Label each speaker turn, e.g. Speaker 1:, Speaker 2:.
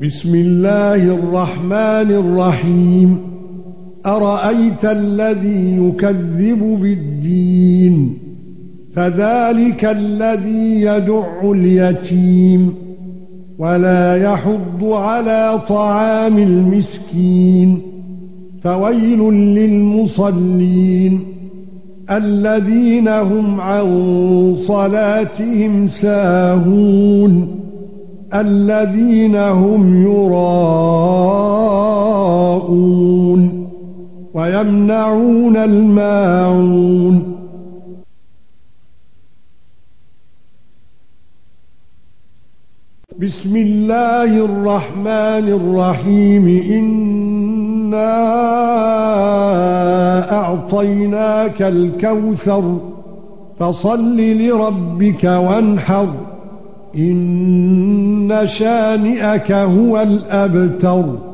Speaker 1: بسم الله الرحمن الرحيم. أرأيت الذي يكذب بالدين؟ فذلك الذي يدع اليتيم. ولا يحض على طعام المسكين. فويل للمصلين. الذين هم عن صلاتهم ساهون. الذين هم يراءون ويمنعون الماعون. بسم الله الرحمن الرحيم. إنا أعطيناك الكوثر. فصل لربك وانحر. شانئك هو الأبتر